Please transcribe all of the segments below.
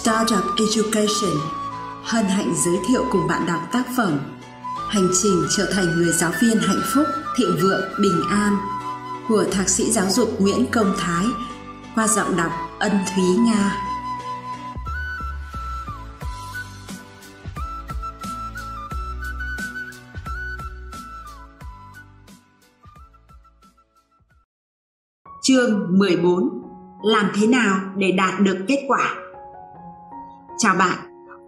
Startup Education hân hạnh giới thiệu cùng bạn đọc tác phẩm Hành trình trở thành người giáo viên hạnh phúc, thịnh vượng, bình an của Thạc sĩ giáo dục Nguyễn Công Thái qua giọng đọc Ân Thúy Nga. Chương 14 Làm thế nào để đạt được kết quả? Chào bạn,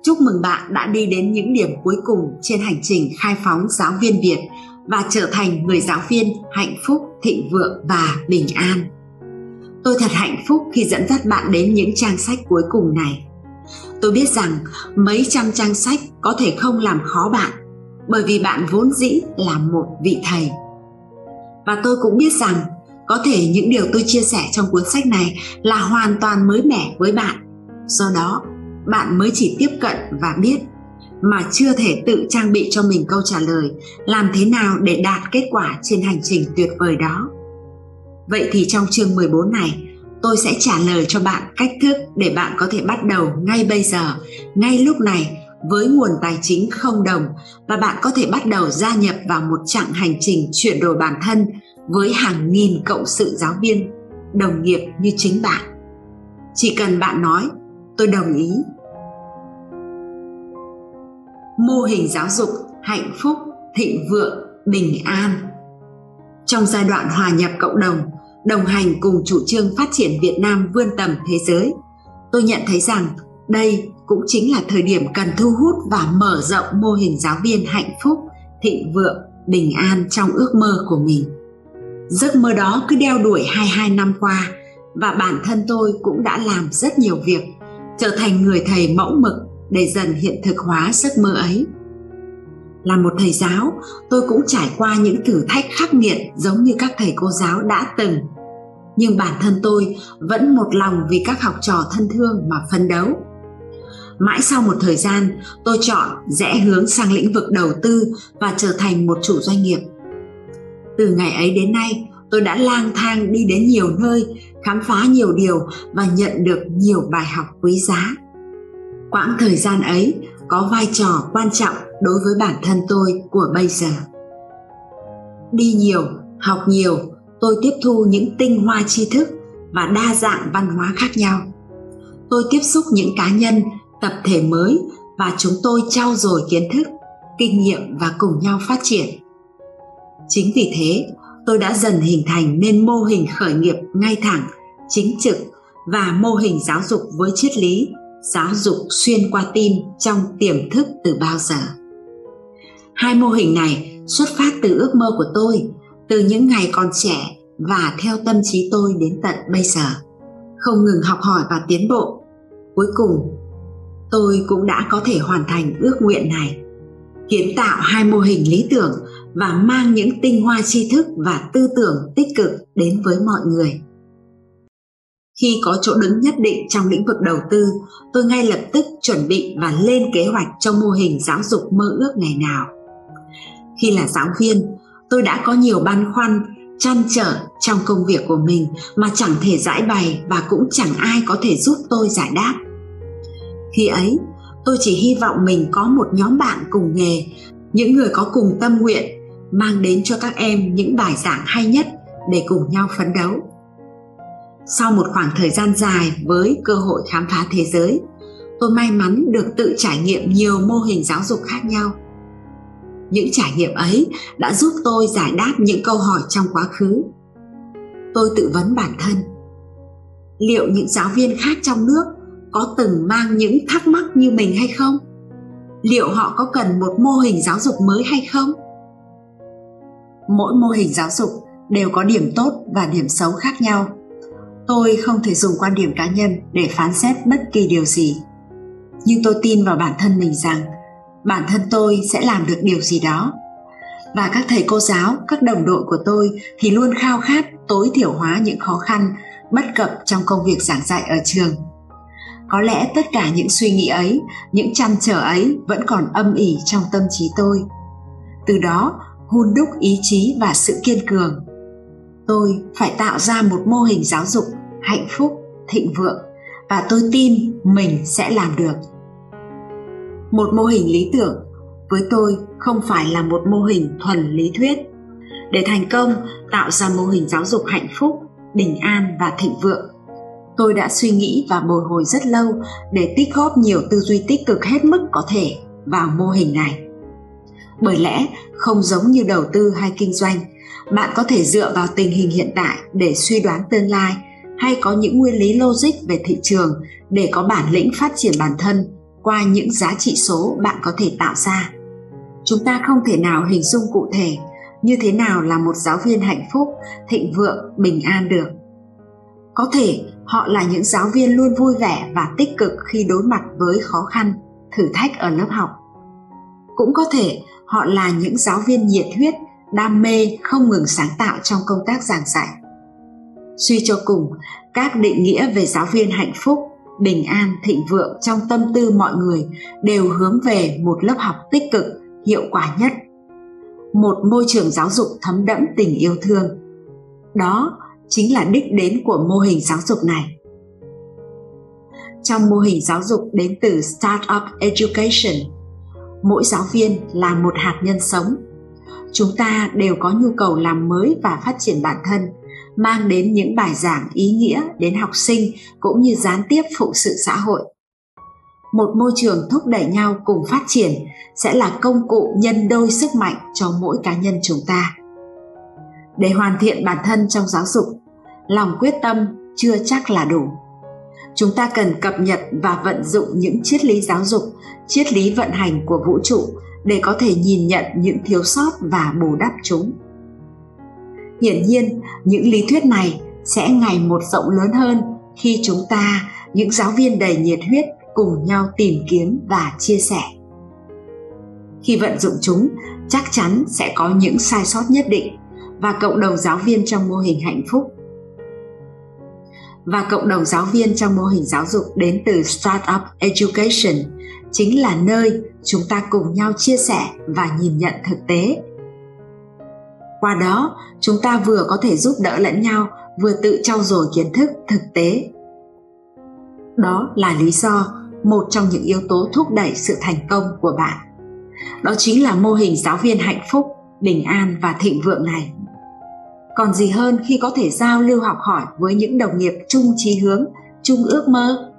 chúc mừng bạn đã đi đến những điểm cuối cùng trên hành trình khai phóng giáo viên Việt và trở thành người giáo viên hạnh phúc, thịnh vượng và bình an. Tôi thật hạnh phúc khi dẫn dắt bạn đến những trang sách cuối cùng này. Tôi biết rằng mấy trăm trang sách có thể không làm khó bạn bởi vì bạn vốn dĩ là một vị thầy. Và tôi cũng biết rằng có thể những điều tôi chia sẻ trong cuốn sách này là hoàn toàn mới mẻ với bạn. Do đó, bạn mới chỉ tiếp cận và biết mà chưa thể tự trang bị cho mình câu trả lời làm thế nào để đạt kết quả trên hành trình tuyệt vời đó. Vậy thì trong chương 14 này, tôi sẽ trả lời cho bạn cách thức để bạn có thể bắt đầu ngay bây giờ, ngay lúc này với nguồn tài chính không đồng và bạn có thể bắt đầu gia nhập vào một chặng hành trình chuyển đổi bản thân với hàng nghìn cộng sự giáo viên, đồng nghiệp như chính bạn. Chỉ cần bạn nói, tôi đồng ý. Mô hình giáo dục hạnh phúc, thịnh vượng, bình an. Trong giai đoạn hòa nhập cộng đồng, đồng hành cùng chủ trương phát triển Việt Nam vươn tầm thế giới, tôi nhận thấy rằng đây cũng chính là thời điểm cần thu hút và mở rộng mô hình giáo viên hạnh phúc, thịnh vượng, bình an trong ước mơ của mình. Giấc mơ đó cứ đeo đuổi 22 năm qua và bản thân tôi cũng đã làm rất nhiều việc, trở thành người thầy mẫu mực để dần hiện thực hóa giấc mơ ấy. Là một thầy giáo, tôi cũng trải qua những thử thách khắc nghiệt giống như các thầy cô giáo đã từng. Nhưng bản thân tôi vẫn một lòng vì các học trò thân thương mà phấn đấu. Mãi sau một thời gian, tôi chọn rẽ hướng sang lĩnh vực đầu tư và trở thành một chủ doanh nghiệp từ ngày ấy đến nay tôi đã lang thang đi đến nhiều nơi khám phá nhiều điều và nhận được nhiều bài học quý giá quãng thời gian ấy có vai trò quan trọng đối với bản thân tôi của bây giờ. Đi nhiều học nhiều tôi tiếp thu những tinh hoa tri thức và đa dạng văn hóa khác nhau. Tôi tiếp xúc những cá nhân tập thể mới và chúng tôi trau dồi kiến thức kinh nghiệm và cùng nhau phát triển. Chính vì thế, tôi đã dần hình thành nên mô hình khởi nghiệp ngay thẳng, chính trực và mô hình giáo dục với triết lý giáo dục xuyên qua tim trong tiềm thức từ bao giờ. Hai mô hình này xuất phát từ ước mơ của tôi, từ những ngày còn trẻ và theo tâm trí tôi đến tận bây giờ. Không ngừng học hỏi và tiến bộ. Cuối cùng, tôi cũng đã có thể hoàn thành ước nguyện này. Kiến tạo hai mô hình lý tưởng và mang những tinh hoa tri thức và tư tưởng tích cực đến với mọi người khi có chỗ đứng nhất định trong lĩnh vực đầu tư, tôi ngay lập tức chuẩn bị và lên kế hoạch cho mô hình giáo dục mơ ước ngày nào. Khi là giáo viên, tôi đã có nhiều băn khoăn chăn trở trong công việc của mình mà chẳng thể giải bày và cũng chẳng ai có thể giúp tôi giải đáp. Khi ấy, tôi chỉ hy vọng mình có một nhóm bạn cùng nghề, những người có cùng tâm nguyện, mang đến cho các em những bài giảng hay nhất để cùng nhau phấn đấu sau một khoảng thời gian dài với cơ hội khám phá thế giới, tôi may mắn được tự trải nghiệm nhiều mô hình giáo dục khác nhau. Những trải nghiệm ấy đã giúp tôi giải đáp những câu hỏi trong quá khứ. Tôi tự vấn bản thân. Liệu những giáo viên khác trong nước có từng mang những thắc mắc như mình hay không? Liệu họ có cần một mô hình giáo dục mới hay không? Mỗi mô hình giáo dục đều có điểm tốt và điểm xấu khác nhau tôi không thể dùng quan điểm cá nhân để phán xét bất kỳ điều gì. Nhưng tôi tin vào bản thân mình rằng, bản thân tôi sẽ làm được điều gì đó. Và các thầy cô giáo, các đồng đội của tôi thì luôn khao khát, tối thiểu hóa những khó khăn, bất cập trong công việc giảng dạy ở trường. Có lẽ tất cả những suy nghĩ ấy, những chăn trở ấy vẫn còn âm ỉ trong tâm trí tôi. Từ đó hun đúc ý chí và sự kiên cường tôi phải tạo ra một mô hình giáo dục hạnh phúc, thịnh vượng và tôi tin mình sẽ làm được. Một mô hình lý tưởng với tôi không phải là một mô hình thuần lý thuyết. Để thành công, tạo ra mô hình giáo dục hạnh phúc, bình an và thịnh vượng, tôi đã suy nghĩ và bồi hồi rất lâu để tích góp nhiều tư duy tích cực hết mức có thể vào mô hình này. Bởi lẽ không giống như đầu tư hay kinh doanh bạn có thể dựa vào tình hình hiện tại để suy đoán tương lai, hay có những nguyên lý logic về thị trường để có bản lĩnh phát triển bản thân qua những giá trị số bạn có thể tạo ra. Chúng ta không thể nào hình dung cụ thể như thế nào là một giáo viên hạnh phúc, thịnh vượng, bình an được. Có thể họ là những giáo viên luôn vui vẻ và tích cực khi đối mặt với khó khăn, thử thách ở lớp học. Cũng có thể họ là những giáo viên nhiệt huyết đam mê không ngừng sáng tạo trong công tác giảng dạy. Suy cho cùng, các định nghĩa về giáo viên hạnh phúc, bình an, thịnh vượng trong tâm tư mọi người đều hướng về một lớp học tích cực, hiệu quả nhất, một môi trường giáo dục thấm đẫm tình yêu thương. Đó chính là đích đến của mô hình giáo dục này. Trong mô hình giáo dục đến từ startup education, mỗi giáo viên là một hạt nhân sống chúng ta đều có nhu cầu làm mới và phát triển bản thân, mang đến những bài giảng ý nghĩa đến học sinh cũng như gián tiếp phụ sự xã hội. Một môi trường thúc đẩy nhau cùng phát triển sẽ là công cụ nhân đôi sức mạnh cho mỗi cá nhân chúng ta. Để hoàn thiện bản thân trong giáo dục, lòng quyết tâm chưa chắc là đủ. Chúng ta cần cập nhật và vận dụng những triết lý giáo dục, triết lý vận hành của vũ trụ để có thể nhìn nhận những thiếu sót và bù đắp chúng. Hiển nhiên, những lý thuyết này sẽ ngày một rộng lớn hơn khi chúng ta, những giáo viên đầy nhiệt huyết cùng nhau tìm kiếm và chia sẻ. Khi vận dụng chúng, chắc chắn sẽ có những sai sót nhất định và cộng đồng giáo viên trong mô hình hạnh phúc. Và cộng đồng giáo viên trong mô hình giáo dục đến từ Startup Education chính là nơi chúng ta cùng nhau chia sẻ và nhìn nhận thực tế. Qua đó, chúng ta vừa có thể giúp đỡ lẫn nhau, vừa tự trau dồi kiến thức thực tế. Đó là lý do một trong những yếu tố thúc đẩy sự thành công của bạn. Đó chính là mô hình giáo viên hạnh phúc, bình an và thịnh vượng này còn gì hơn khi có thể giao lưu học hỏi với những đồng nghiệp chung chí hướng chung ước mơ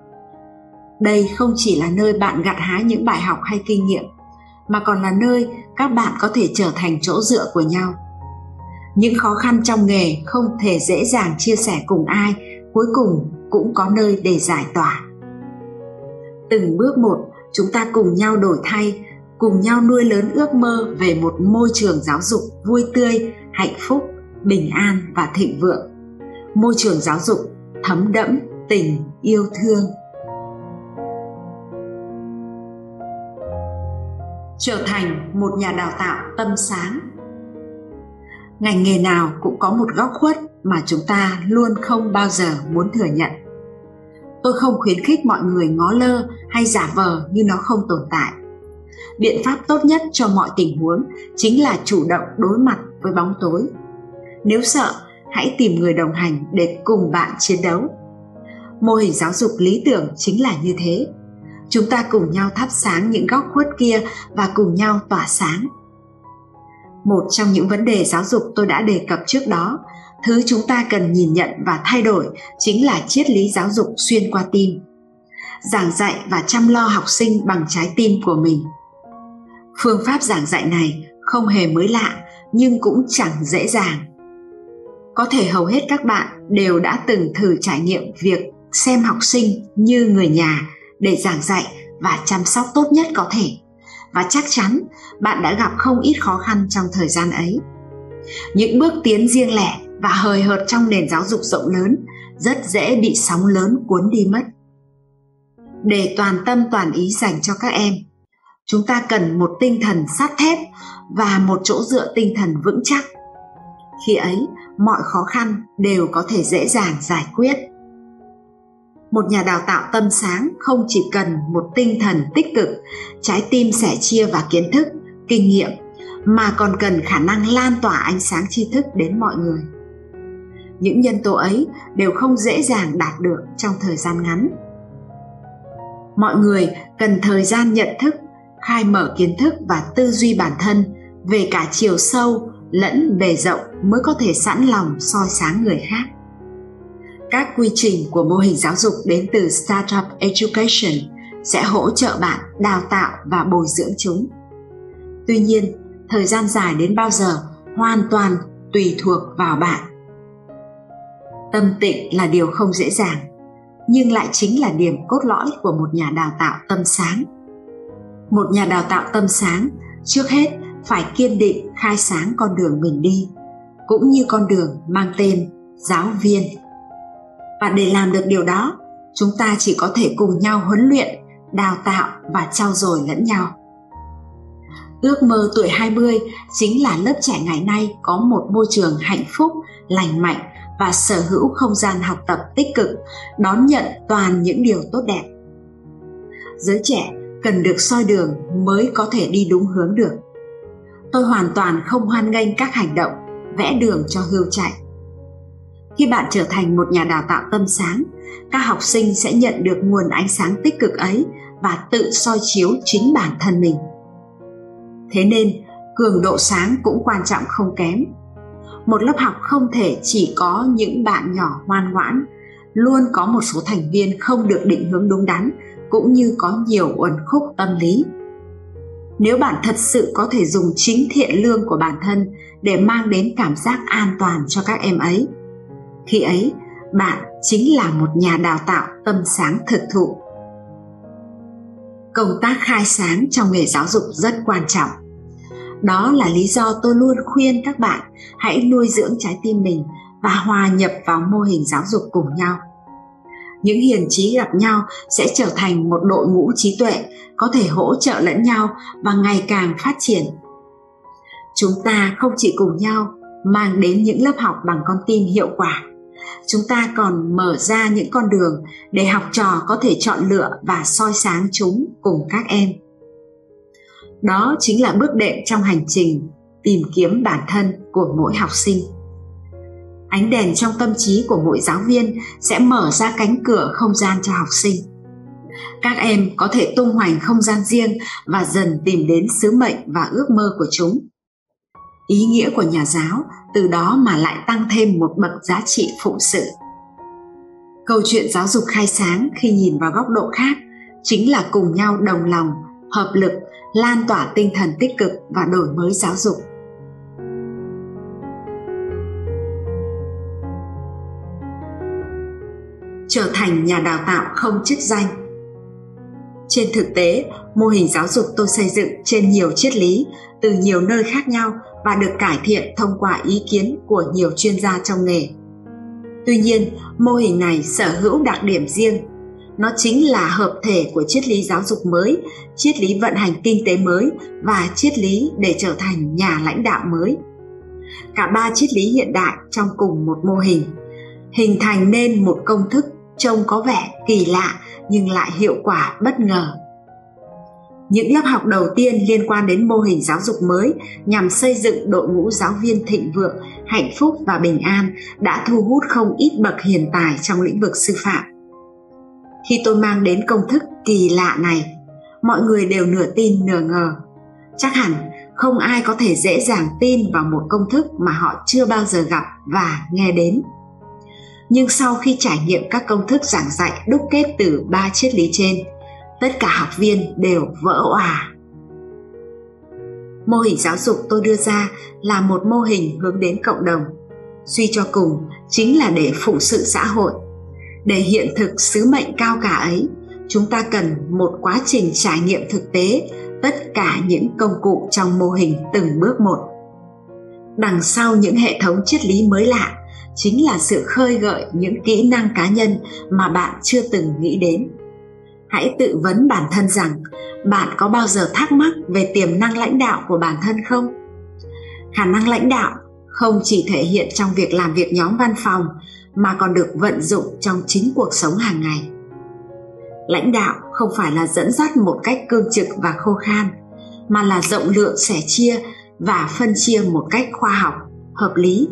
đây không chỉ là nơi bạn gặt hái những bài học hay kinh nghiệm, mà còn là nơi các bạn có thể trở thành chỗ dựa của nhau. Những khó khăn trong nghề không thể dễ dàng chia sẻ cùng ai, cuối cùng cũng có nơi để giải tỏa. Từng bước một, chúng ta cùng nhau đổi thay, cùng nhau nuôi lớn ước mơ về một môi trường giáo dục vui tươi, hạnh phúc, bình an và thịnh vượng. Môi trường giáo dục thấm đẫm tình yêu thương. Trở thành một nhà đào tạo tâm sáng. Ngành nghề nào cũng có một góc khuất mà chúng ta luôn không bao giờ muốn thừa nhận. Tôi không khuyến khích mọi người ngó lơ hay giả vờ như nó không tồn tại. Biện pháp tốt nhất cho mọi tình huống chính là chủ động đối mặt với bóng tối. Nếu sợ, hãy tìm người đồng hành để cùng bạn chiến đấu. Mô hình giáo dục lý tưởng chính là như thế chúng ta cùng nhau thắp sáng những góc khuất kia và cùng nhau tỏa sáng. Một trong những vấn đề giáo dục tôi đã đề cập trước đó, thứ chúng ta cần nhìn nhận và thay đổi chính là triết lý giáo dục xuyên qua tim, giảng dạy và chăm lo học sinh bằng trái tim của mình. Phương pháp giảng dạy này không hề mới lạ, nhưng cũng chẳng dễ dàng. Có thể hầu hết các bạn đều đã từng thử trải nghiệm việc xem học sinh như người nhà để giảng dạy và chăm sóc tốt nhất có thể. Và chắc chắn bạn đã gặp không ít khó khăn trong thời gian ấy. Những bước tiến riêng lẻ và hời hợt trong nền giáo dục rộng lớn rất dễ bị sóng lớn cuốn đi mất. Để toàn tâm toàn ý dành cho các em, chúng ta cần một tinh thần sắt thép và một chỗ dựa tinh thần vững chắc. Khi ấy, mọi khó khăn đều có thể dễ dàng giải quyết một nhà đào tạo tâm sáng không chỉ cần một tinh thần tích cực, trái tim sẻ chia và kiến thức, kinh nghiệm, mà còn cần khả năng lan tỏa ánh sáng tri thức đến mọi người. Những nhân tố ấy đều không dễ dàng đạt được trong thời gian ngắn. Mọi người cần thời gian nhận thức, khai mở kiến thức và tư duy bản thân về cả chiều sâu lẫn bề rộng mới có thể sẵn lòng soi sáng người khác các quy trình của mô hình giáo dục đến từ startup education sẽ hỗ trợ bạn đào tạo và bồi dưỡng chúng. Tuy nhiên, thời gian dài đến bao giờ hoàn toàn tùy thuộc vào bạn. Tâm tịnh là điều không dễ dàng, nhưng lại chính là điểm cốt lõi của một nhà đào tạo tâm sáng. Một nhà đào tạo tâm sáng, trước hết phải kiên định khai sáng con đường mình đi, cũng như con đường mang tên giáo viên và để làm được điều đó chúng ta chỉ có thể cùng nhau huấn luyện đào tạo và trao dồi lẫn nhau ước mơ tuổi 20 chính là lớp trẻ ngày nay có một môi trường hạnh phúc, lành mạnh và sở hữu không gian học tập tích cực, đón nhận toàn những điều tốt đẹp. Giới trẻ cần được soi đường mới có thể đi đúng hướng được. Tôi hoàn toàn không hoan nghênh các hành động vẽ đường cho hươu chạy. Khi bạn trở thành một nhà đào tạo tâm sáng, các học sinh sẽ nhận được nguồn ánh sáng tích cực ấy và tự soi chiếu chính bản thân mình. Thế nên, cường độ sáng cũng quan trọng không kém. Một lớp học không thể chỉ có những bạn nhỏ ngoan ngoãn, luôn có một số thành viên không được định hướng đúng đắn cũng như có nhiều uẩn khúc tâm lý nếu bạn thật sự có thể dùng chính thiện lương của bản thân để mang đến cảm giác an toàn cho các em ấy khi ấy, bạn chính là một nhà đào tạo tâm sáng thực thụ. Công tác khai sáng trong nghề giáo dục rất quan trọng. Đó là lý do tôi luôn khuyên các bạn hãy nuôi dưỡng trái tim mình và hòa nhập vào mô hình giáo dục cùng nhau. Những hiền trí gặp nhau sẽ trở thành một đội ngũ trí tuệ có thể hỗ trợ lẫn nhau và ngày càng phát triển. Chúng ta không chỉ cùng nhau, mang đến những lớp học bằng con tim hiệu quả chúng ta còn mở ra những con đường để học trò có thể chọn lựa và soi sáng chúng cùng các em. Đó chính là bước đệm trong hành trình tìm kiếm bản thân của mỗi học sinh. Ánh đèn trong tâm trí của mỗi giáo viên sẽ mở ra cánh cửa không gian cho học sinh. Các em có thể tung hoành không gian riêng và dần tìm đến sứ mệnh và ước mơ của chúng ý nghĩa của nhà giáo, từ đó mà lại tăng thêm một bậc giá trị phụng sự. Câu chuyện giáo dục khai sáng khi nhìn vào góc độ khác chính là cùng nhau đồng lòng, hợp lực, lan tỏa tinh thần tích cực và đổi mới giáo dục. Trở thành nhà đào tạo không chức danh. Trên thực tế, mô hình giáo dục tôi xây dựng trên nhiều triết lý từ nhiều nơi khác nhau và được cải thiện thông qua ý kiến của nhiều chuyên gia trong nghề. Tuy nhiên, mô hình này sở hữu đặc điểm riêng. Nó chính là hợp thể của triết lý giáo dục mới, triết lý vận hành kinh tế mới và triết lý để trở thành nhà lãnh đạo mới. Cả ba triết lý hiện đại trong cùng một mô hình hình thành nên một công thức trông có vẻ kỳ lạ nhưng lại hiệu quả bất ngờ những lớp học đầu tiên liên quan đến mô hình giáo dục mới nhằm xây dựng đội ngũ giáo viên thịnh vượng, hạnh phúc và bình an đã thu hút không ít bậc hiền tài trong lĩnh vực sư phạm. Khi tôi mang đến công thức kỳ lạ này, mọi người đều nửa tin nửa ngờ. Chắc hẳn không ai có thể dễ dàng tin vào một công thức mà họ chưa bao giờ gặp và nghe đến. Nhưng sau khi trải nghiệm các công thức giảng dạy đúc kết từ ba triết lý trên tất cả học viên đều vỡ òa. Mô hình giáo dục tôi đưa ra là một mô hình hướng đến cộng đồng. Suy cho cùng, chính là để phụng sự xã hội. Để hiện thực sứ mệnh cao cả ấy, chúng ta cần một quá trình trải nghiệm thực tế tất cả những công cụ trong mô hình từng bước một. Đằng sau những hệ thống triết lý mới lạ chính là sự khơi gợi những kỹ năng cá nhân mà bạn chưa từng nghĩ đến hãy tự vấn bản thân rằng, bạn có bao giờ thắc mắc về tiềm năng lãnh đạo của bản thân không? Khả năng lãnh đạo không chỉ thể hiện trong việc làm việc nhóm văn phòng, mà còn được vận dụng trong chính cuộc sống hàng ngày. Lãnh đạo không phải là dẫn dắt một cách cương trực và khô khan, mà là rộng lượng sẻ chia và phân chia một cách khoa học, hợp lý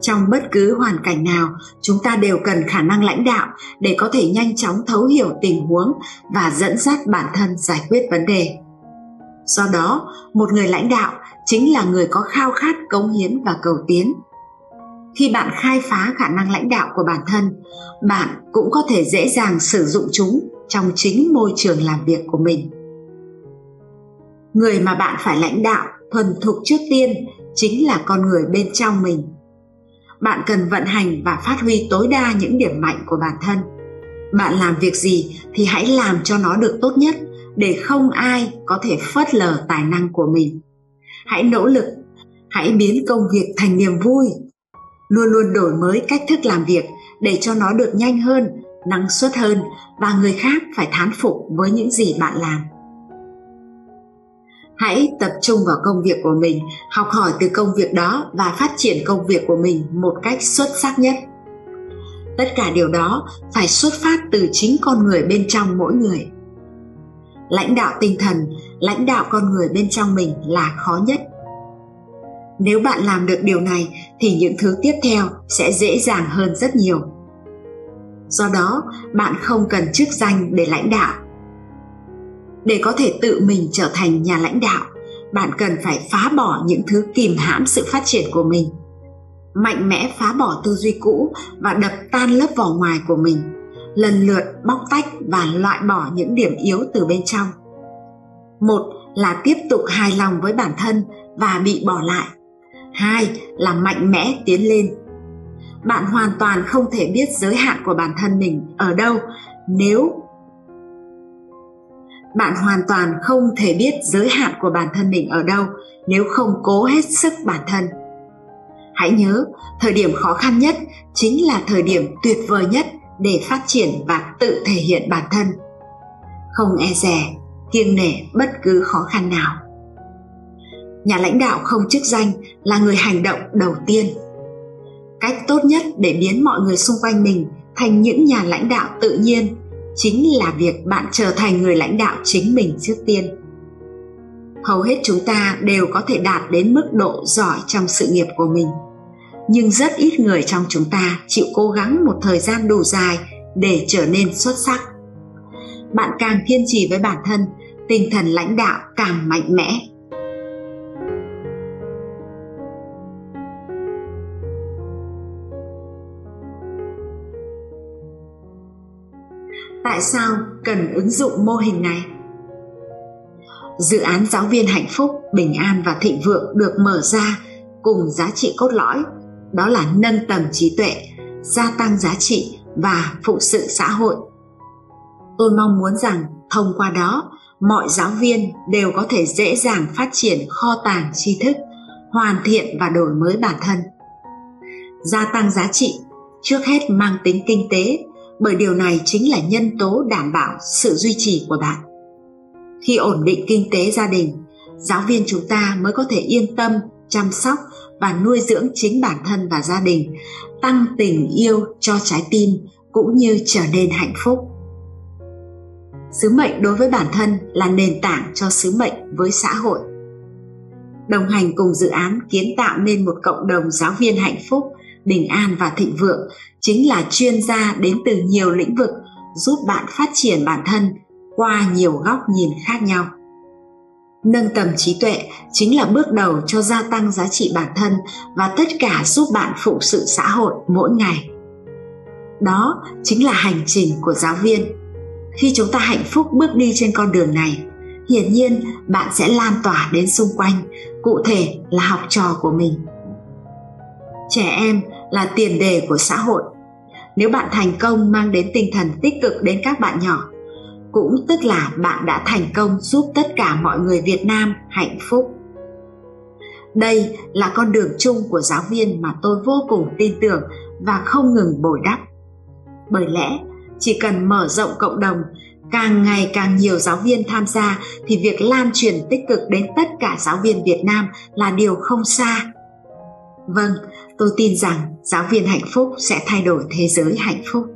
trong bất cứ hoàn cảnh nào, chúng ta đều cần khả năng lãnh đạo để có thể nhanh chóng thấu hiểu tình huống và dẫn dắt bản thân giải quyết vấn đề. Do đó, một người lãnh đạo chính là người có khao khát, cống hiến và cầu tiến. Khi bạn khai phá khả năng lãnh đạo của bản thân, bạn cũng có thể dễ dàng sử dụng chúng trong chính môi trường làm việc của mình. Người mà bạn phải lãnh đạo, thuần thục trước tiên chính là con người bên trong mình bạn cần vận hành và phát huy tối đa những điểm mạnh của bản thân. Bạn làm việc gì thì hãy làm cho nó được tốt nhất để không ai có thể phớt lờ tài năng của mình. Hãy nỗ lực, hãy biến công việc thành niềm vui. Luôn luôn đổi mới cách thức làm việc để cho nó được nhanh hơn, năng suất hơn và người khác phải thán phục với những gì bạn làm hãy tập trung vào công việc của mình, học hỏi từ công việc đó và phát triển công việc của mình một cách xuất sắc nhất. Tất cả điều đó phải xuất phát từ chính con người bên trong mỗi người. Lãnh đạo tinh thần, lãnh đạo con người bên trong mình là khó nhất. Nếu bạn làm được điều này, thì những thứ tiếp theo sẽ dễ dàng hơn rất nhiều. Do đó, bạn không cần chức danh để lãnh đạo để có thể tự mình trở thành nhà lãnh đạo, bạn cần phải phá bỏ những thứ kìm hãm sự phát triển của mình. Mạnh mẽ phá bỏ tư duy cũ và đập tan lớp vỏ ngoài của mình. Lần lượt bóc tách và loại bỏ những điểm yếu từ bên trong. Một là tiếp tục hài lòng với bản thân và bị bỏ lại. Hai là mạnh mẽ tiến lên. Bạn hoàn toàn không thể biết giới hạn của bản thân mình ở đâu. Nếu bạn hoàn toàn không thể biết giới hạn của bản thân mình ở đâu nếu không cố hết sức bản thân. Hãy nhớ, thời điểm khó khăn nhất chính là thời điểm tuyệt vời nhất để phát triển và tự thể hiện bản thân. Không e dè, kiêng nể bất cứ khó khăn nào. Nhà lãnh đạo không chức danh là người hành động đầu tiên. Cách tốt nhất để biến mọi người xung quanh mình thành những nhà lãnh đạo tự nhiên chính là việc bạn trở thành người lãnh đạo chính mình trước tiên. Hầu hết chúng ta đều có thể đạt đến mức độ giỏi trong sự nghiệp của mình. Nhưng rất ít người trong chúng ta chịu cố gắng một thời gian đủ dài để trở nên xuất sắc. Bạn càng kiên trì với bản thân, tinh thần lãnh đạo càng mạnh mẽ. Tại sao cần ứng dụng mô hình này? Dự án giáo viên hạnh phúc, bình an và thịnh vượng được mở ra cùng giá trị cốt lõi, đó là nâng tầm trí tuệ, gia tăng giá trị và phụ sự xã hội. Tôi mong muốn rằng thông qua đó, mọi giáo viên đều có thể dễ dàng phát triển kho tàng tri thức, hoàn thiện và đổi mới bản thân. Gia tăng giá trị trước hết mang tính kinh tế bởi điều này chính là nhân tố đảm bảo sự duy trì của bạn. Khi ổn định kinh tế gia đình, giáo viên chúng ta mới có thể yên tâm, chăm sóc và nuôi dưỡng chính bản thân và gia đình, tăng tình yêu cho trái tim cũng như trở nên hạnh phúc. Sứ mệnh đối với bản thân là nền tảng cho sứ mệnh với xã hội. Đồng hành cùng dự án kiến tạo nên một cộng đồng giáo viên hạnh phúc bình an và thịnh vượng chính là chuyên gia đến từ nhiều lĩnh vực, giúp bạn phát triển bản thân qua nhiều góc nhìn khác nhau. Nâng tầm trí tuệ chính là bước đầu cho gia tăng giá trị bản thân và tất cả giúp bạn phụ sự xã hội mỗi ngày. Đó chính là hành trình của giáo viên. Khi chúng ta hạnh phúc bước đi trên con đường này, hiển nhiên bạn sẽ lan tỏa đến xung quanh, cụ thể là học trò của mình. Trẻ em là tiền đề của xã hội. Nếu bạn thành công mang đến tinh thần tích cực đến các bạn nhỏ, cũng tức là bạn đã thành công giúp tất cả mọi người việt nam hạnh phúc. Đây là con đường chung của giáo viên mà tôi vô cùng tin tưởng và không ngừng bồi đắp. Bởi lẽ, chỉ cần mở rộng cộng đồng, càng ngày càng nhiều giáo viên tham gia thì việc lan truyền tích cực đến tất cả giáo viên việt nam là điều không xa. Vâng tôi tin rằng giáo viên hạnh phúc sẽ thay đổi thế giới hạnh phúc.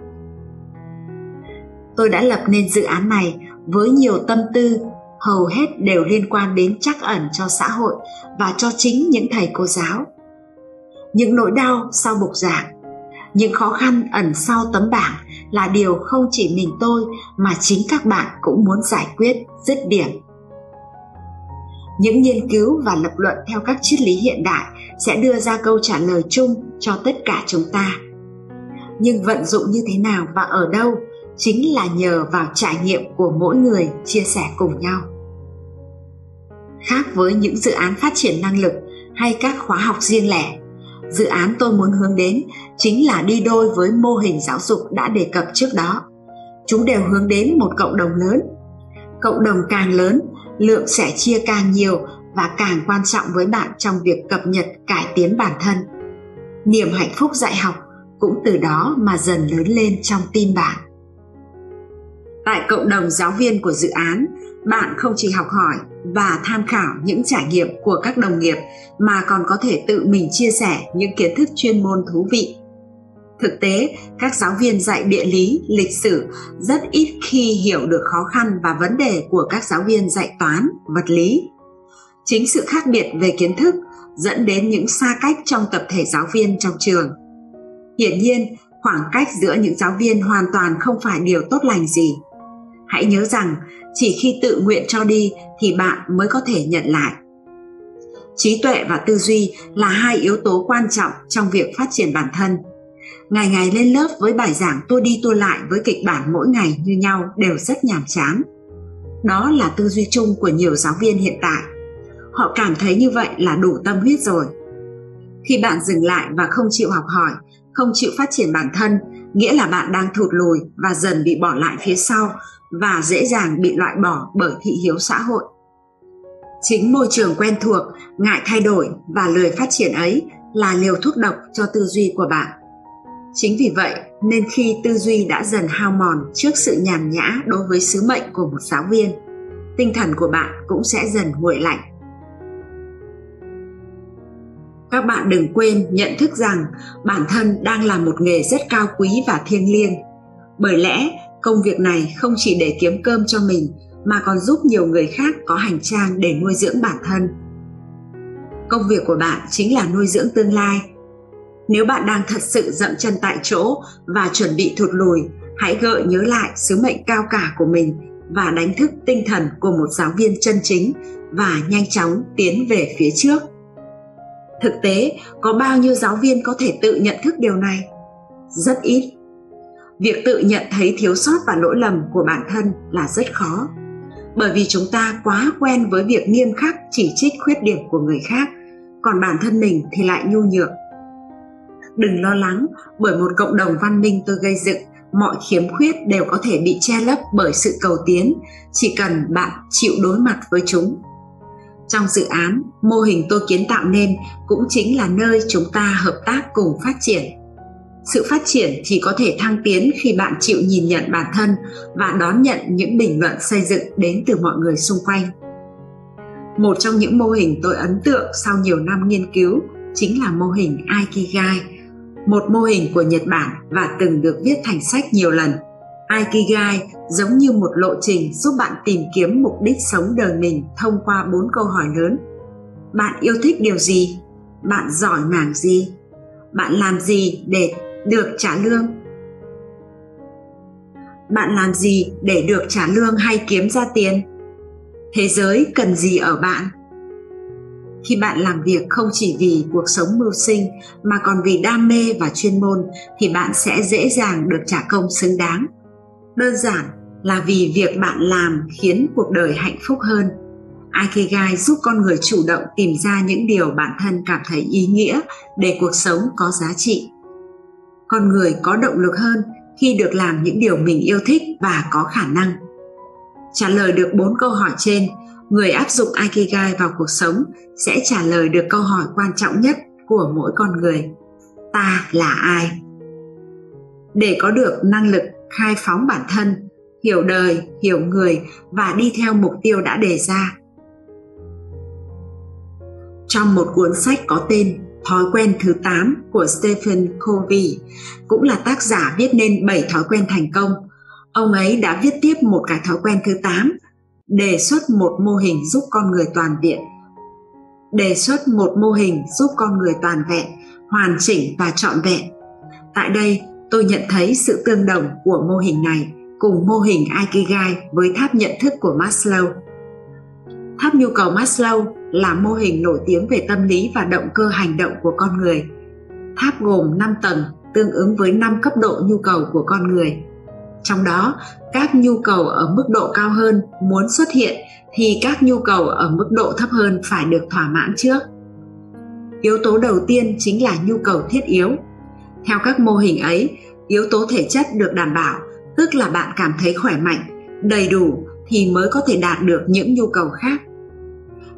Tôi đã lập nên dự án này với nhiều tâm tư, hầu hết đều liên quan đến trắc ẩn cho xã hội và cho chính những thầy cô giáo. Những nỗi đau sau bục giảng, những khó khăn ẩn sau tấm bảng là điều không chỉ mình tôi mà chính các bạn cũng muốn giải quyết, dứt điểm. Những nghiên cứu và lập luận theo các triết lý hiện đại sẽ đưa ra câu trả lời chung cho tất cả chúng ta. Nhưng vận dụng như thế nào và ở đâu chính là nhờ vào trải nghiệm của mỗi người chia sẻ cùng nhau. Khác với những dự án phát triển năng lực hay các khóa học riêng lẻ, dự án tôi muốn hướng đến chính là đi đôi với mô hình giáo dục đã đề cập trước đó. Chúng đều hướng đến một cộng đồng lớn. Cộng đồng càng lớn, lượng sẻ chia càng nhiều và càng quan trọng với bạn trong việc cập nhật, cải tiến bản thân. Niềm hạnh phúc dạy học cũng từ đó mà dần lớn lên trong tim bạn. Tại cộng đồng giáo viên của dự án, bạn không chỉ học hỏi và tham khảo những trải nghiệm của các đồng nghiệp mà còn có thể tự mình chia sẻ những kiến thức chuyên môn thú vị. Thực tế, các giáo viên dạy địa lý, lịch sử rất ít khi hiểu được khó khăn và vấn đề của các giáo viên dạy toán, vật lý chính sự khác biệt về kiến thức dẫn đến những xa cách trong tập thể giáo viên trong trường. Hiển nhiên, khoảng cách giữa những giáo viên hoàn toàn không phải điều tốt lành gì. Hãy nhớ rằng, chỉ khi tự nguyện cho đi thì bạn mới có thể nhận lại. Trí tuệ và tư duy là hai yếu tố quan trọng trong việc phát triển bản thân. Ngày ngày lên lớp với bài giảng tua đi tua lại với kịch bản mỗi ngày như nhau đều rất nhàm chán. Đó là tư duy chung của nhiều giáo viên hiện tại họ cảm thấy như vậy là đủ tâm huyết rồi. Khi bạn dừng lại và không chịu học hỏi, không chịu phát triển bản thân, nghĩa là bạn đang thụt lùi và dần bị bỏ lại phía sau và dễ dàng bị loại bỏ bởi thị hiếu xã hội. Chính môi trường quen thuộc, ngại thay đổi và lười phát triển ấy là liều thuốc độc cho tư duy của bạn. Chính vì vậy nên khi tư duy đã dần hao mòn trước sự nhàn nhã đối với sứ mệnh của một giáo viên, tinh thần của bạn cũng sẽ dần nguội lạnh các bạn đừng quên nhận thức rằng bản thân đang làm một nghề rất cao quý và thiêng liêng. Bởi lẽ, công việc này không chỉ để kiếm cơm cho mình, mà còn giúp nhiều người khác có hành trang để nuôi dưỡng bản thân. Công việc của bạn chính là nuôi dưỡng tương lai. Nếu bạn đang thật sự dậm chân tại chỗ và chuẩn bị thụt lùi, hãy gợi nhớ lại sứ mệnh cao cả của mình và đánh thức tinh thần của một giáo viên chân chính và nhanh chóng tiến về phía trước thực tế, có bao nhiêu giáo viên có thể tự nhận thức điều này? Rất ít. Việc tự nhận thấy thiếu sót và lỗi lầm của bản thân là rất khó. Bởi vì chúng ta quá quen với việc nghiêm khắc chỉ trích khuyết điểm của người khác, còn bản thân mình thì lại nhu nhược. Đừng lo lắng, bởi một cộng đồng văn minh tôi gây dựng, mọi khiếm khuyết đều có thể bị che lấp bởi sự cầu tiến, chỉ cần bạn chịu đối mặt với chúng trong dự án mô hình tôi kiến tạo nên cũng chính là nơi chúng ta hợp tác cùng phát triển sự phát triển chỉ có thể thăng tiến khi bạn chịu nhìn nhận bản thân và đón nhận những bình luận xây dựng đến từ mọi người xung quanh một trong những mô hình tôi ấn tượng sau nhiều năm nghiên cứu chính là mô hình Aikigai, một mô hình của Nhật Bản và từng được viết thành sách nhiều lần. Aikigai giống như một lộ trình giúp bạn tìm kiếm mục đích sống đời mình thông qua bốn câu hỏi lớn. Bạn yêu thích điều gì? Bạn giỏi mảng gì? Bạn làm gì để được trả lương bạn làm gì để được trả lương hay kiếm ra tiền thế giới cần gì ở bạn khi bạn làm việc không chỉ vì cuộc sống mưu sinh mà còn vì đam mê và chuyên môn thì bạn sẽ dễ dàng được trả công xứng đáng đơn giản là vì việc bạn làm khiến cuộc đời hạnh phúc hơn. Ikigai giúp con người chủ động tìm ra những điều bản thân cảm thấy ý nghĩa để cuộc sống có giá trị. Con người có động lực hơn khi được làm những điều mình yêu thích và có khả năng. Trả lời được bốn câu hỏi trên, người áp dụng ikigai vào cuộc sống sẽ trả lời được câu hỏi quan trọng nhất của mỗi con người. Ta là ai? Để có được năng lực khai phóng bản thân hiểu đời hiểu người và đi theo mục tiêu đã đề ra trong một cuốn sách có tên Thói quen thứ 8 của Stephen Covey cũng là tác giả viết nên 7 thói quen thành công. Ông ấy đã viết tiếp một cái thói quen thứ 8, đề xuất một mô hình giúp con người toàn diện. Đề xuất một mô hình giúp con người toàn vẹn hoàn chỉnh và trọn vẹn tại đây tôi nhận thấy sự tương đồng của mô hình này cùng mô hình Ikigai với tháp nhận thức của Maslow. Tháp nhu cầu Maslow là mô hình nổi tiếng về tâm lý và động cơ hành động của con người. Tháp gồm 5 tầng tương ứng với 5 cấp độ nhu cầu của con người. Trong đó, các nhu cầu ở mức độ cao hơn muốn xuất hiện thì các nhu cầu ở mức độ thấp hơn phải được thỏa mãn trước. Yếu tố đầu tiên chính là nhu cầu thiết yếu. Theo các mô hình ấy, yếu tố thể chất được đảm bảo, tức là bạn cảm thấy khỏe mạnh, đầy đủ thì mới có thể đạt được những nhu cầu khác.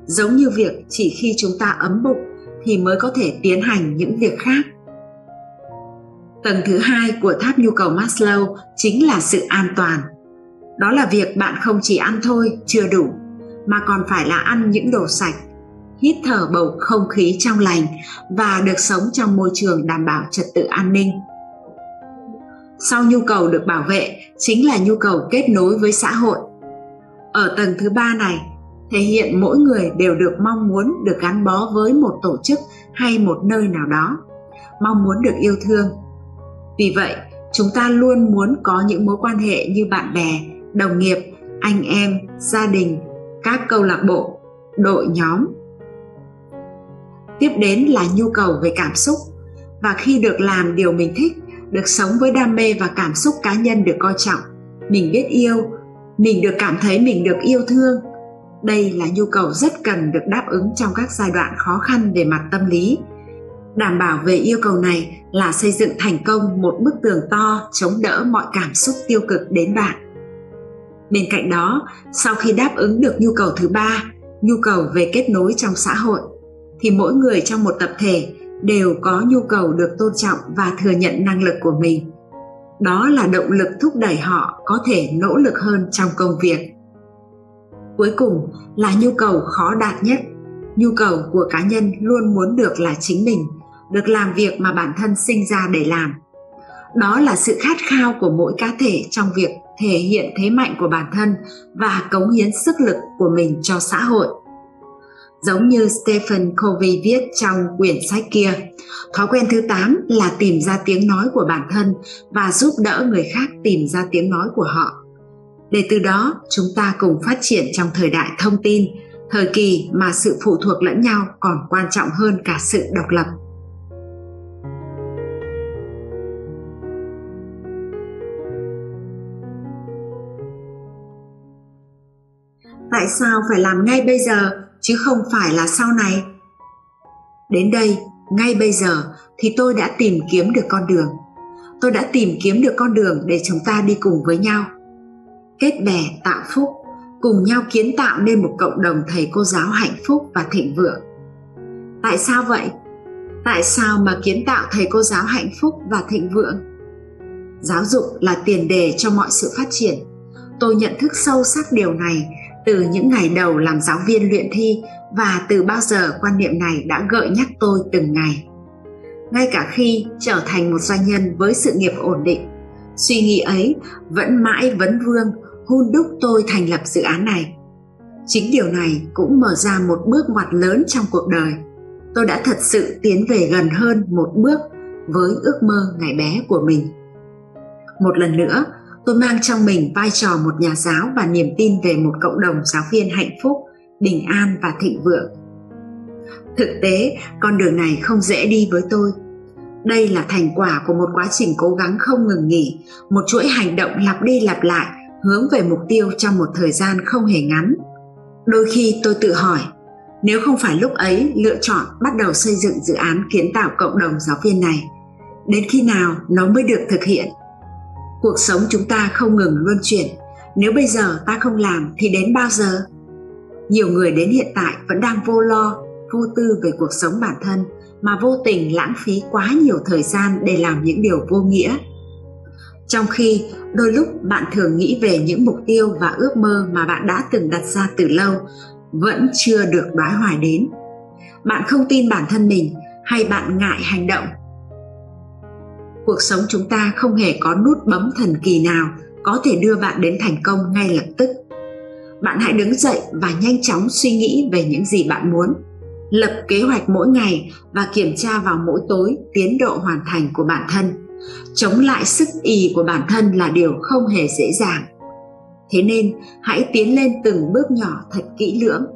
Giống như việc chỉ khi chúng ta ấm bụng thì mới có thể tiến hành những việc khác. Tầng thứ hai của tháp nhu cầu Maslow chính là sự an toàn. Đó là việc bạn không chỉ ăn thôi, chưa đủ, mà còn phải là ăn những đồ sạch, hít thở bầu không khí trong lành và được sống trong môi trường đảm bảo trật tự an ninh. Sau nhu cầu được bảo vệ chính là nhu cầu kết nối với xã hội. Ở tầng thứ ba này, thể hiện mỗi người đều được mong muốn được gắn bó với một tổ chức hay một nơi nào đó, mong muốn được yêu thương. Vì vậy, chúng ta luôn muốn có những mối quan hệ như bạn bè, đồng nghiệp, anh em, gia đình, các câu lạc bộ, đội nhóm. Tiếp đến là nhu cầu về cảm xúc và khi được làm điều mình thích, được sống với đam mê và cảm xúc cá nhân được coi trọng, mình biết yêu, mình được cảm thấy mình được yêu thương. Đây là nhu cầu rất cần được đáp ứng trong các giai đoạn khó khăn về mặt tâm lý. Đảm bảo về yêu cầu này là xây dựng thành công một bức tường to chống đỡ mọi cảm xúc tiêu cực đến bạn bên cạnh đó sau khi đáp ứng được nhu cầu thứ ba nhu cầu về kết nối trong xã hội thì mỗi người trong một tập thể đều có nhu cầu được tôn trọng và thừa nhận năng lực của mình. Đó là động lực thúc đẩy họ có thể nỗ lực hơn trong công việc. Cuối cùng là nhu cầu khó đạt nhất. Nhu cầu của cá nhân luôn muốn được là chính mình, được làm việc mà bản thân sinh ra để làm. Đó là sự khát khao của mỗi cá thể trong việc thể hiện thế mạnh của bản thân và cống hiến sức lực của mình cho xã hội giống như Stephen Covey viết trong quyển sách kia. Thói quen thứ 8 là tìm ra tiếng nói của bản thân và giúp đỡ người khác tìm ra tiếng nói của họ. Để từ đó chúng ta cùng phát triển trong thời đại thông tin, thời kỳ mà sự phụ thuộc lẫn nhau còn quan trọng hơn cả sự độc lập. tại sao phải làm ngay bây giờ chứ không phải là sau này. Đến đây, ngay bây giờ thì tôi đã tìm kiếm được con đường. Tôi đã tìm kiếm được con đường để chúng ta đi cùng với nhau. Kết bè tạo phúc, cùng nhau kiến tạo nên một cộng đồng thầy cô giáo hạnh phúc và thịnh vượng. Tại sao vậy? Tại sao mà kiến tạo thầy cô giáo hạnh phúc và thịnh vượng? Giáo dục là tiền đề cho mọi sự phát triển. Tôi nhận thức sâu sắc điều này từ những ngày đầu làm giáo viên luyện thi và từ bao giờ quan niệm này đã gợi nhắc tôi từng ngày. Ngay cả khi trở thành một doanh nhân với sự nghiệp ổn định, suy nghĩ ấy vẫn mãi vấn vương, hun đúc tôi thành lập dự án này. Chính điều này cũng mở ra một bước ngoặt lớn trong cuộc đời. Tôi đã thật sự tiến về gần hơn một bước với ước mơ ngày bé của mình. Một lần nữa tôi mang trong mình vai trò một nhà giáo và niềm tin về một cộng đồng giáo viên hạnh phúc, bình an và thịnh vượng. Thực tế, con đường này không dễ đi với tôi. Đây là thành quả của một quá trình cố gắng không ngừng nghỉ, một chuỗi hành động lặp đi lặp lại, hướng về mục tiêu trong một thời gian không hề ngắn. Đôi khi tôi tự hỏi, nếu không phải lúc ấy lựa chọn bắt đầu xây dựng dự án kiến tạo cộng đồng giáo viên này, đến khi nào nó mới được thực hiện? Cuộc sống chúng ta không ngừng luân chuyển. Nếu bây giờ ta không làm thì đến bao giờ? Nhiều người đến hiện tại vẫn đang vô lo, vô tư về cuộc sống bản thân, mà vô tình lãng phí quá nhiều thời gian để làm những điều vô nghĩa. Trong khi đôi lúc bạn thường nghĩ về những mục tiêu và ước mơ mà bạn đã từng đặt ra từ lâu, vẫn chưa được đoái hoài đến. Bạn không tin bản thân mình hay bạn ngại hành động cuộc sống chúng ta không hề có nút bấm thần kỳ nào có thể đưa bạn đến thành công ngay lập tức. Bạn hãy đứng dậy và nhanh chóng suy nghĩ về những gì bạn muốn. Lập kế hoạch mỗi ngày và kiểm tra vào mỗi tối tiến độ hoàn thành của bản thân. Chống lại sức ì của bản thân là điều không hề dễ dàng. Thế nên, hãy tiến lên từng bước nhỏ thật kỹ lưỡng.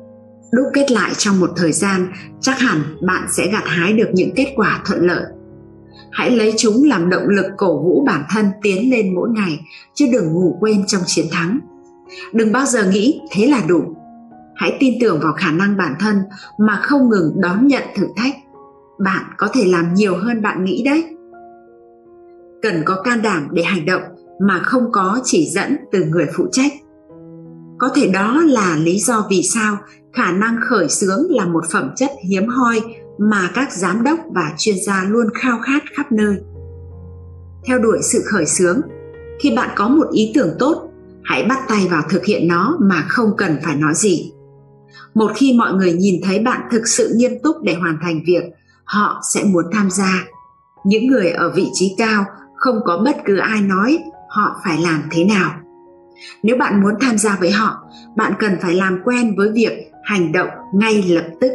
Đúc kết lại trong một thời gian, chắc hẳn bạn sẽ gặt hái được những kết quả thuận lợi hãy lấy chúng làm động lực cổ vũ bản thân tiến lên mỗi ngày, chứ đừng ngủ quên trong chiến thắng. Đừng bao giờ nghĩ thế là đủ. Hãy tin tưởng vào khả năng bản thân mà không ngừng đón nhận thử thách. Bạn có thể làm nhiều hơn bạn nghĩ đấy. Cần có can đảm để hành động mà không có chỉ dẫn từ người phụ trách. Có thể đó là lý do vì sao khả năng khởi xướng là một phẩm chất hiếm hoi mà các giám đốc và chuyên gia luôn khao khát khắp nơi. Theo đuổi sự khởi sướng khi bạn có một ý tưởng tốt, hãy bắt tay vào thực hiện nó mà không cần phải nói gì. Một khi mọi người nhìn thấy bạn thực sự nghiêm túc để hoàn thành việc, họ sẽ muốn tham gia. Những người ở vị trí cao, không có bất cứ ai nói họ phải làm thế nào. Nếu bạn muốn tham gia với họ, bạn cần phải làm quen với việc hành động ngay lập tức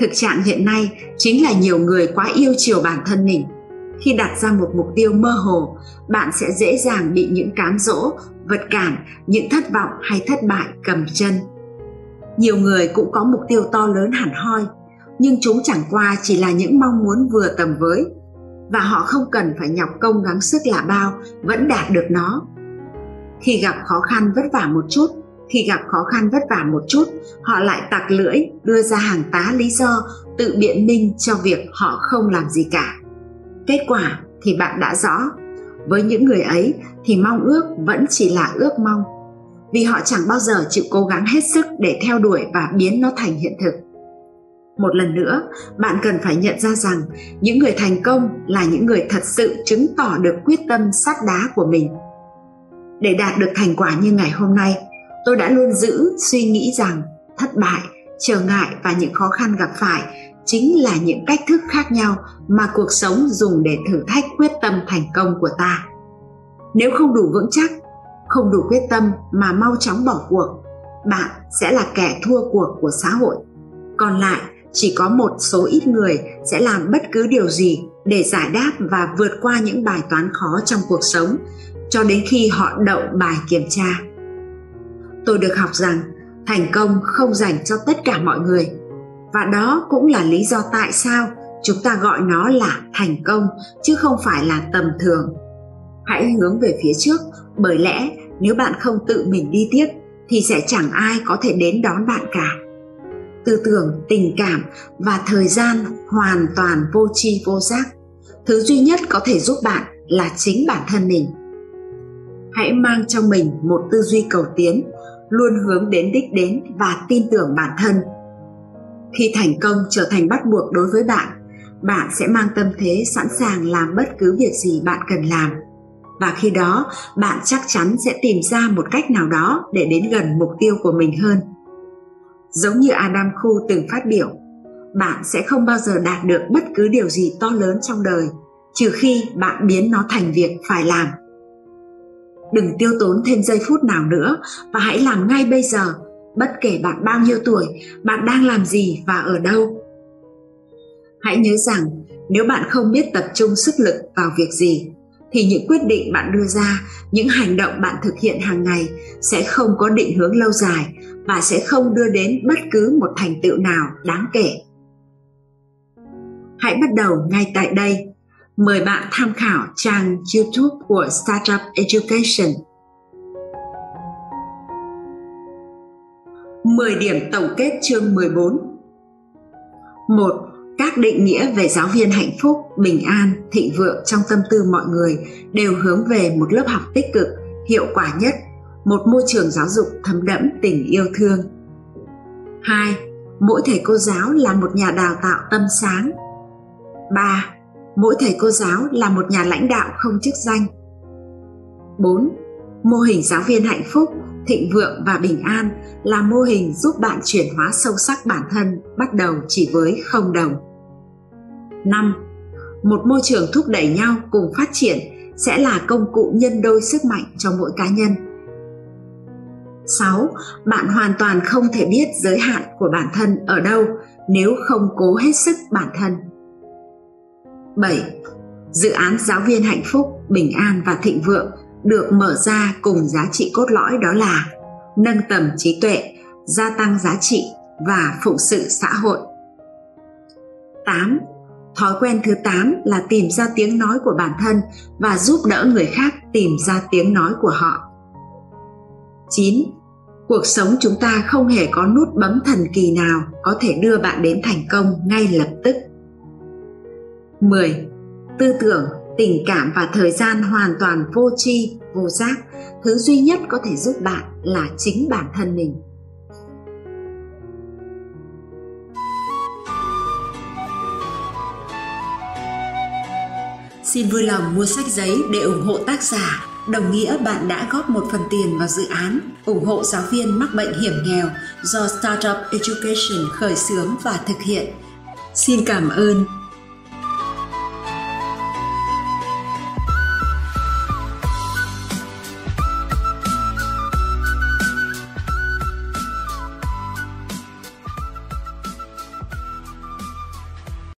thực trạng hiện nay chính là nhiều người quá yêu chiều bản thân mình. Khi đặt ra một mục tiêu mơ hồ, bạn sẽ dễ dàng bị những cám dỗ, vật cản, những thất vọng hay thất bại cầm chân. Nhiều người cũng có mục tiêu to lớn hẳn hoi, nhưng chúng chẳng qua chỉ là những mong muốn vừa tầm với, và họ không cần phải nhọc công gắng sức là bao vẫn đạt được nó. Khi gặp khó khăn vất vả một chút khi gặp khó khăn vất vả một chút, họ lại tặc lưỡi, đưa ra hàng tá lý do, tự biện minh cho việc họ không làm gì cả. Kết quả thì bạn đã rõ. Với những người ấy thì mong ước vẫn chỉ là ước mong. Vì họ chẳng bao giờ chịu cố gắng hết sức để theo đuổi và biến nó thành hiện thực. Một lần nữa, bạn cần phải nhận ra rằng những người thành công là những người thật sự chứng tỏ được quyết tâm sắt đá của mình. Để đạt được thành quả như ngày hôm nay tôi đã luôn giữ suy nghĩ rằng thất bại, trở ngại và những khó khăn gặp phải chính là những cách thức khác nhau mà cuộc sống dùng để thử thách quyết tâm thành công của ta. Nếu không đủ vững chắc, không đủ quyết tâm mà mau chóng bỏ cuộc, bạn sẽ là kẻ thua cuộc của xã hội. Còn lại, chỉ có một số ít người sẽ làm bất cứ điều gì để giải đáp và vượt qua những bài toán khó trong cuộc sống cho đến khi họ đậu bài kiểm tra tôi được học rằng thành công không dành cho tất cả mọi người. Và đó cũng là lý do tại sao chúng ta gọi nó là thành công, chứ không phải là tầm thường. Hãy hướng về phía trước, bởi lẽ nếu bạn không tự mình đi tiếp, thì sẽ chẳng ai có thể đến đón bạn cả. Tư tưởng, tình cảm và thời gian hoàn toàn vô tri vô giác. Thứ duy nhất có thể giúp bạn là chính bản thân mình. Hãy mang trong mình một tư duy cầu tiến luôn hướng đến đích đến và tin tưởng bản thân. Khi thành công trở thành bắt buộc đối với bạn bạn sẽ mang tâm thế sẵn sàng làm bất cứ việc gì bạn cần làm. Và khi đó, bạn chắc chắn sẽ tìm ra một cách nào đó để đến gần mục tiêu của mình hơn. Giống như adam khu từng phát biểu, bạn sẽ không bao giờ đạt được bất cứ điều gì to lớn trong đời, trừ khi bạn biến nó thành việc phải làm đừng tiêu tốn thêm giây phút nào nữa. Và hãy làm ngay bây giờ. Bất kể bạn bao nhiêu tuổi, bạn đang làm gì và ở đâu. Hãy nhớ rằng, nếu bạn không biết tập trung sức lực vào việc gì, thì những quyết định bạn đưa ra, những hành động bạn thực hiện hàng ngày sẽ không có định hướng lâu dài và sẽ không đưa đến bất cứ một thành tựu nào đáng kể. Hãy bắt đầu ngay tại đây mời bạn tham khảo trang youtube của startup education 10 điểm tổng kết chương 14 1 các định nghĩa về giáo viên hạnh phúc, bình an, thịnh vượng trong tâm tư mọi người đều hướng về một lớp học tích cực, hiệu quả nhất, một môi trường giáo dục thấm đẫm tình yêu thương 2. Mỗi thầy cô giáo là một nhà đào tạo tâm sáng 3. Mỗi thầy cô giáo là một nhà lãnh đạo không chức danh 4. Mô hình giáo viên hạnh phúc, thịnh vượng và bình an là mô hình giúp bạn chuyển hóa sâu sắc bản thân bắt đầu chỉ với không đồng 5. Một môi trường thúc đẩy nhau cùng phát triển sẽ là công cụ nhân đôi sức mạnh cho mỗi cá nhân. 6. Bạn hoàn toàn không thể biết giới hạn của bản thân ở đâu nếu không cố hết sức bản thân. 7. Dự án giáo viên hạnh phúc, bình an và thịnh vượng được mở ra cùng giá trị cốt lõi đó là nâng tầm trí tuệ, gia tăng giá trị và phụng sự xã hội. 8. Thói quen thứ 8 là tìm ra tiếng nói của bản thân và giúp đỡ người khác tìm ra tiếng nói của họ. 9. Cuộc sống chúng ta không hề có nút bấm thần kỳ nào có thể đưa bạn đến thành công ngay lập tức. 10. Tư tưởng, tình cảm và thời gian hoàn toàn vô tri, vô giác, thứ duy nhất có thể giúp bạn là chính bản thân mình. Xin vui lòng mua sách giấy để ủng hộ tác giả, đồng nghĩa bạn đã góp một phần tiền vào dự án ủng hộ giáo viên mắc bệnh hiểm nghèo do Startup Education khởi xướng và thực hiện. Xin cảm ơn